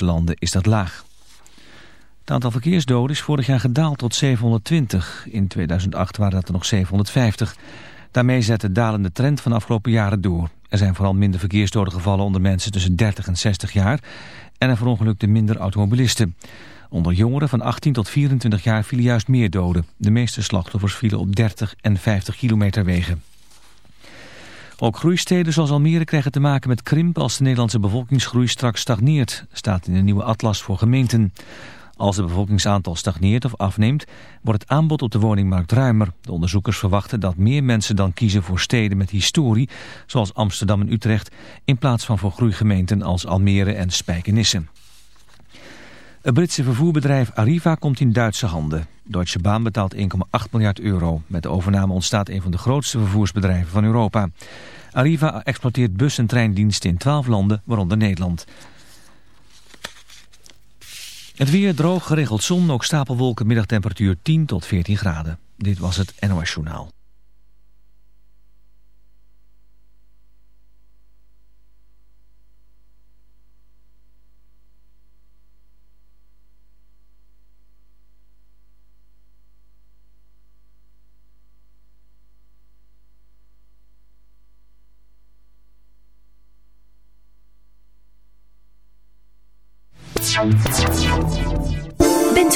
landen is dat laag. Het aantal verkeersdoden is vorig jaar gedaald tot 720. In 2008 waren dat er nog 750. Daarmee zet de dalende trend van de afgelopen jaren door. Er zijn vooral minder verkeersdoden gevallen onder mensen tussen 30 en 60 jaar... en er verongelukten minder automobilisten. Onder jongeren van 18 tot 24 jaar vielen juist meer doden. De meeste slachtoffers vielen op 30 en 50 kilometer wegen. Ook groeisteden zoals Almere krijgen te maken met krimp als de Nederlandse bevolkingsgroei straks stagneert, staat in de nieuwe atlas voor gemeenten. Als het bevolkingsaantal stagneert of afneemt, wordt het aanbod op de woningmarkt ruimer. De onderzoekers verwachten dat meer mensen dan kiezen voor steden met historie, zoals Amsterdam en Utrecht, in plaats van voor groeigemeenten als Almere en Spijkenisse. Het Britse vervoerbedrijf Arriva komt in Duitse handen. Deutsche Bahn betaalt 1,8 miljard euro. Met de overname ontstaat een van de grootste vervoersbedrijven van Europa. Arriva exploiteert bus- en treindiensten in 12 landen, waaronder Nederland. Het weer droog, geregeld zon, ook stapelwolken, middagtemperatuur 10 tot 14 graden. Dit was het NOS Journaal. Thank you.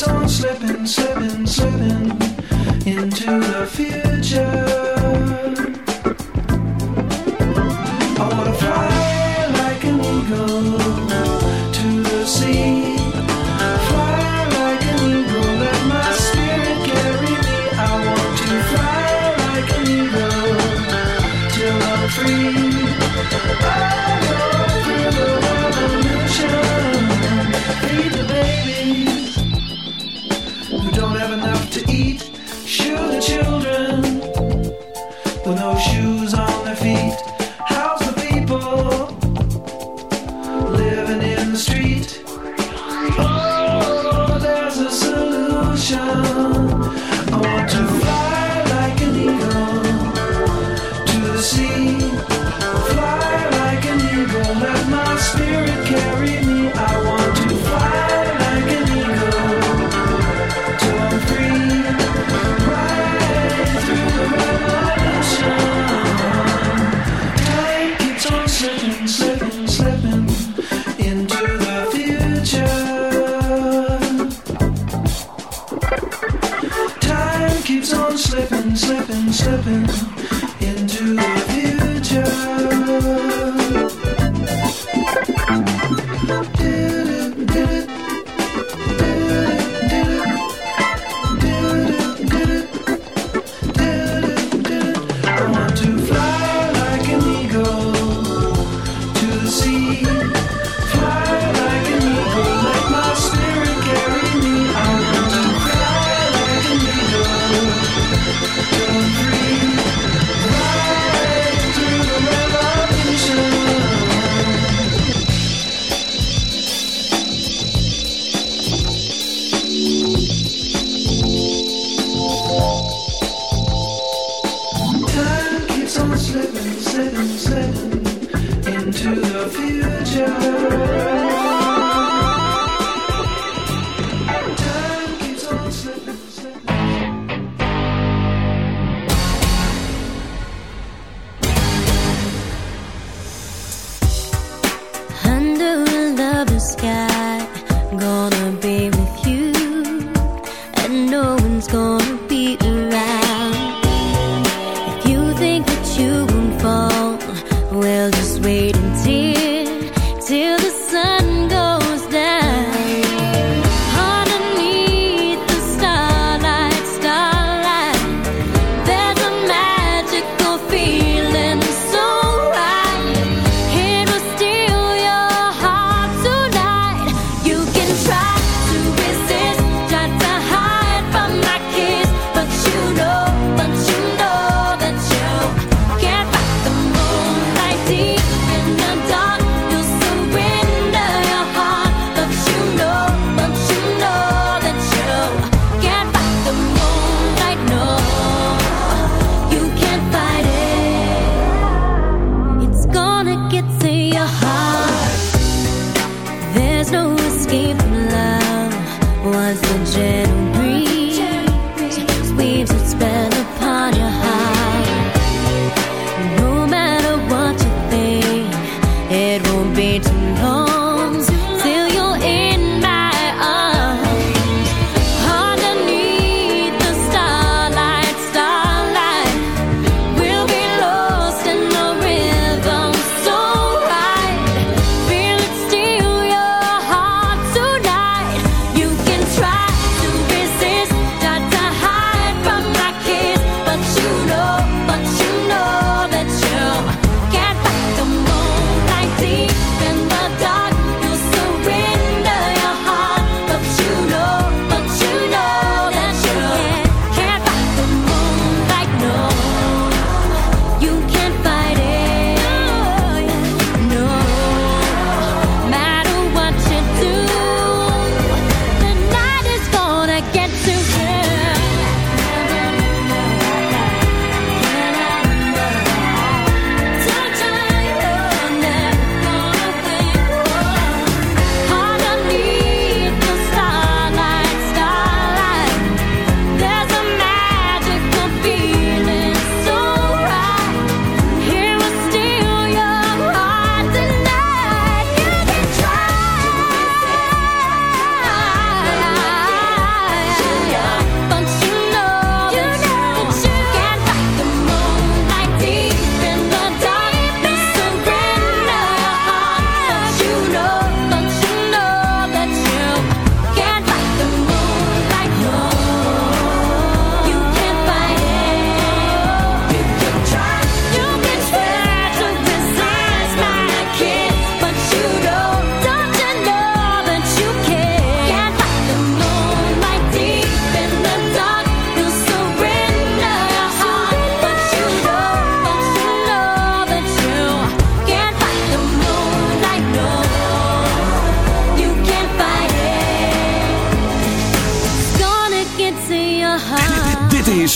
Keeps on slipping, slipping, slipping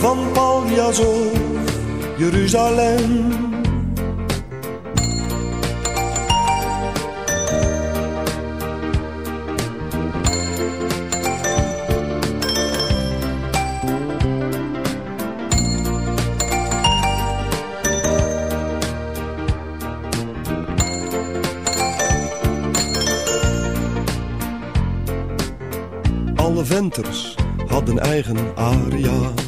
Van Paljas of Jeruzalem. Alle venters hadden eigen aria's.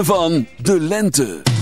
van de lente.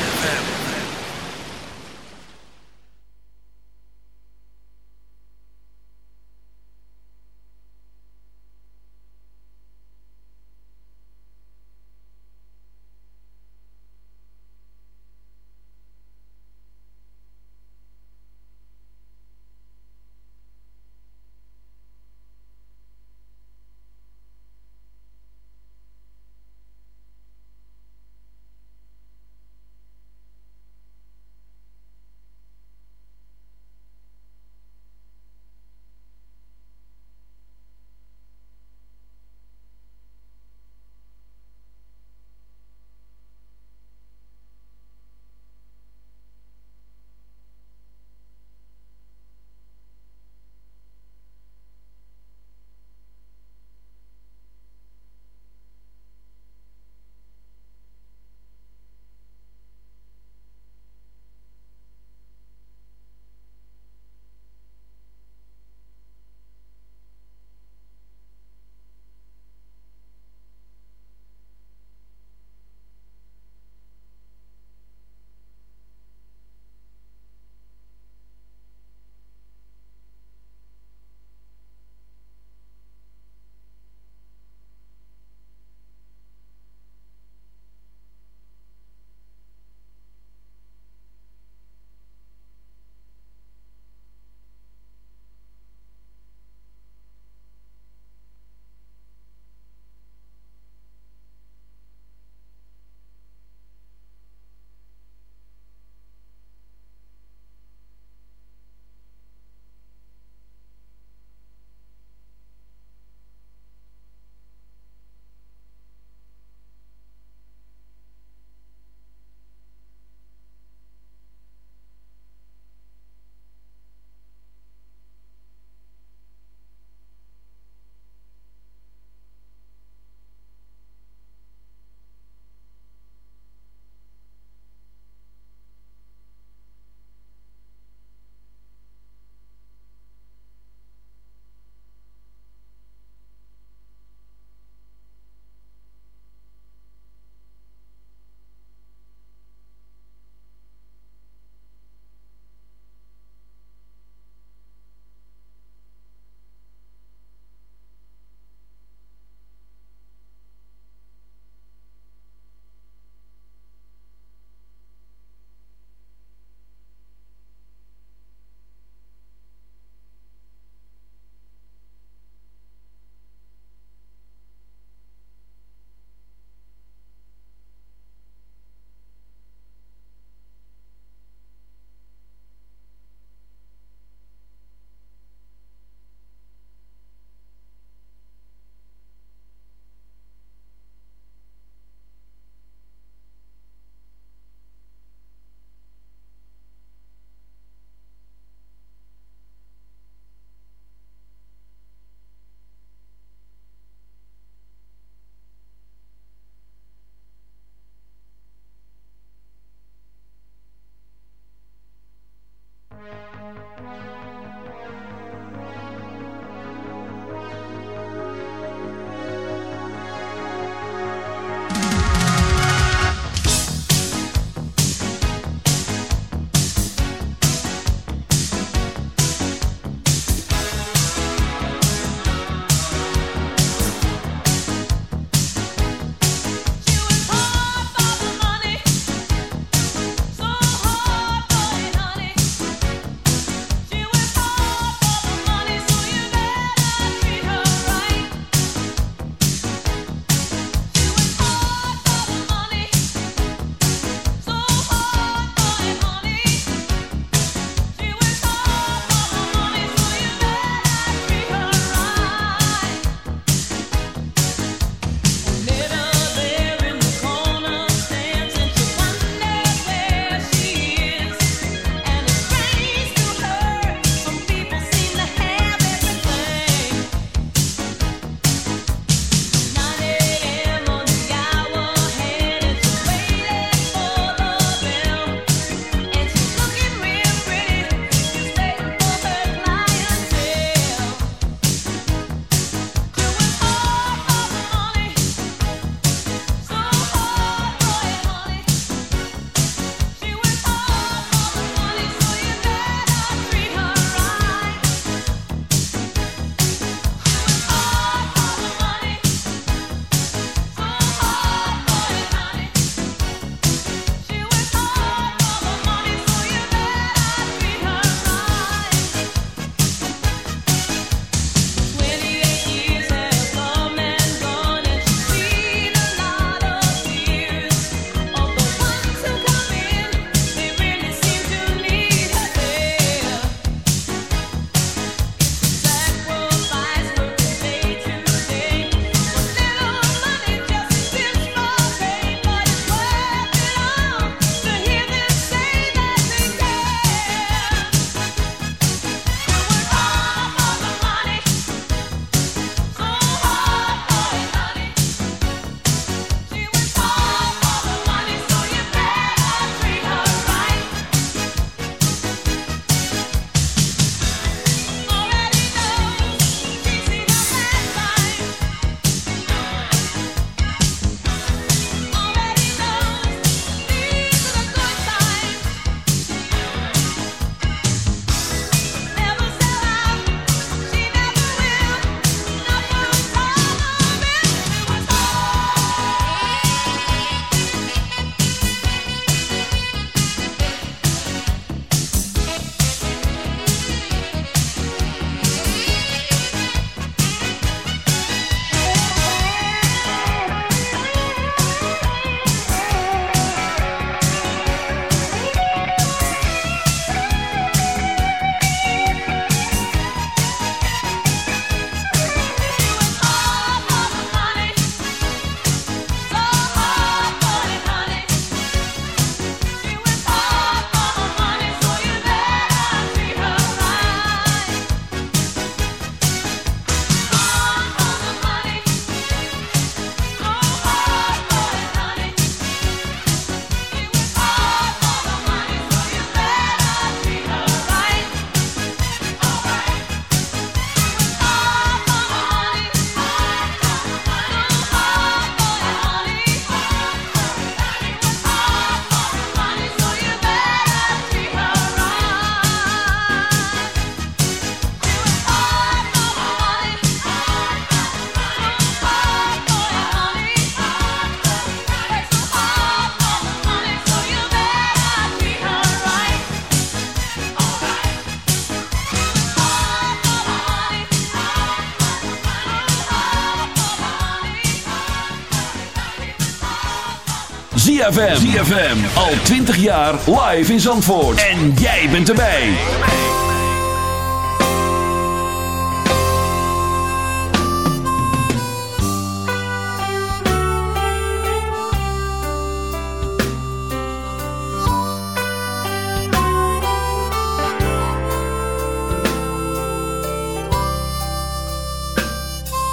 ZFM. ZFM. Al 20 jaar live in Zandvoort. En jij bent erbij.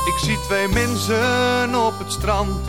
Ik zie twee mensen op het strand,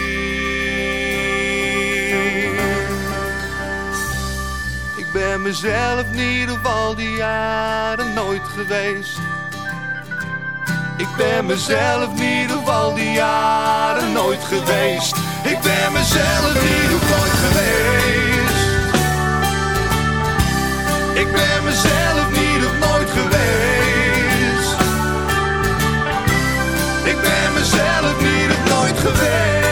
Ben mezelf niet op al die jaren nooit geweest. Ik ben mezelf niet op al die jaren nooit geweest. Ik ben mezelf niet op nooit geweest. Ik ben mezelf niet op nooit geweest. Ik ben mezelf niet op nooit geweest.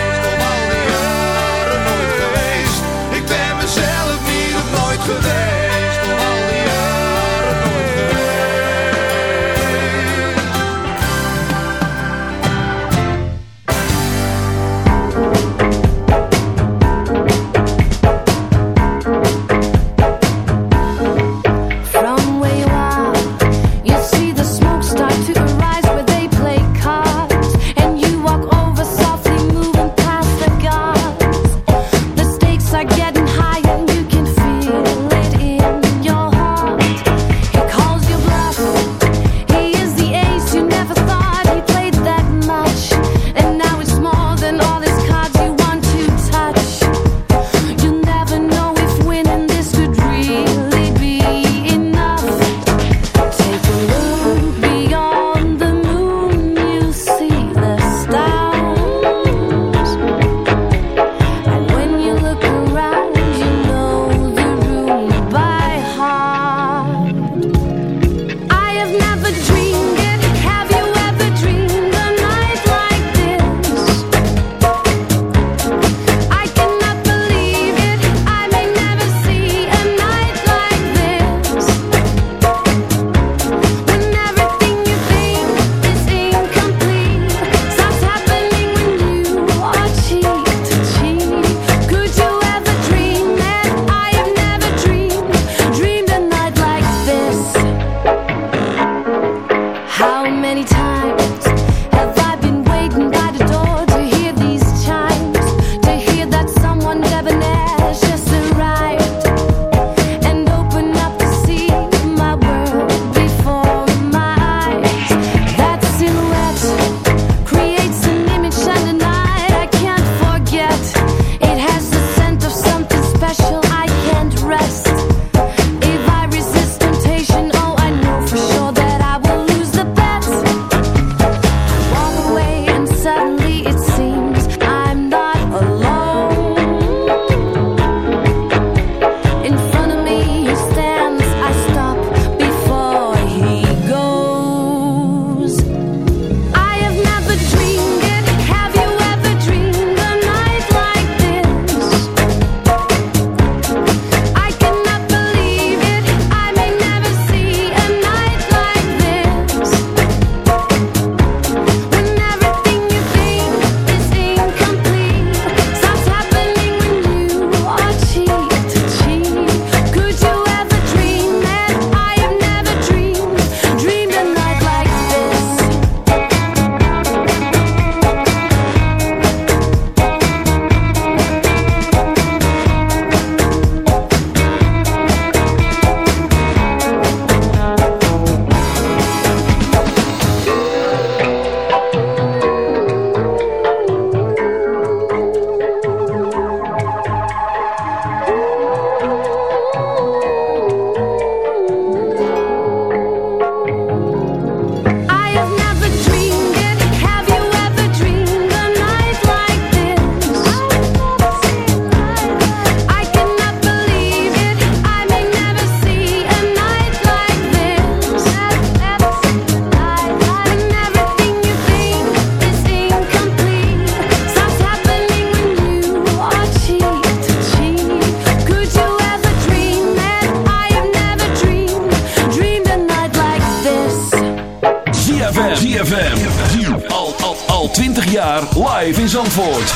live in Zandvoort.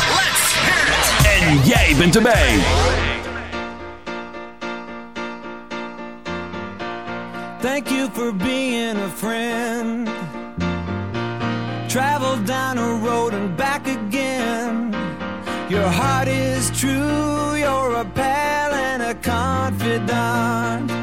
En jij bent erbij. Thank you for being a friend. Travel down a road and back again. Your heart is true, you're a pal and a confidant.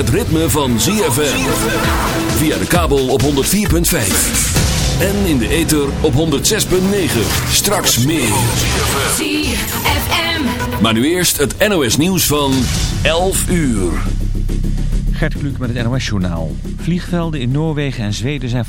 het ritme van ZFM. Via de kabel op 104.5. En in de ether op 106.9. Straks meer. ZFM. Maar nu eerst het NOS nieuws van 11 uur. Gert Kluk met het NOS journaal. Vliegvelden in Noorwegen en Zweden zijn van...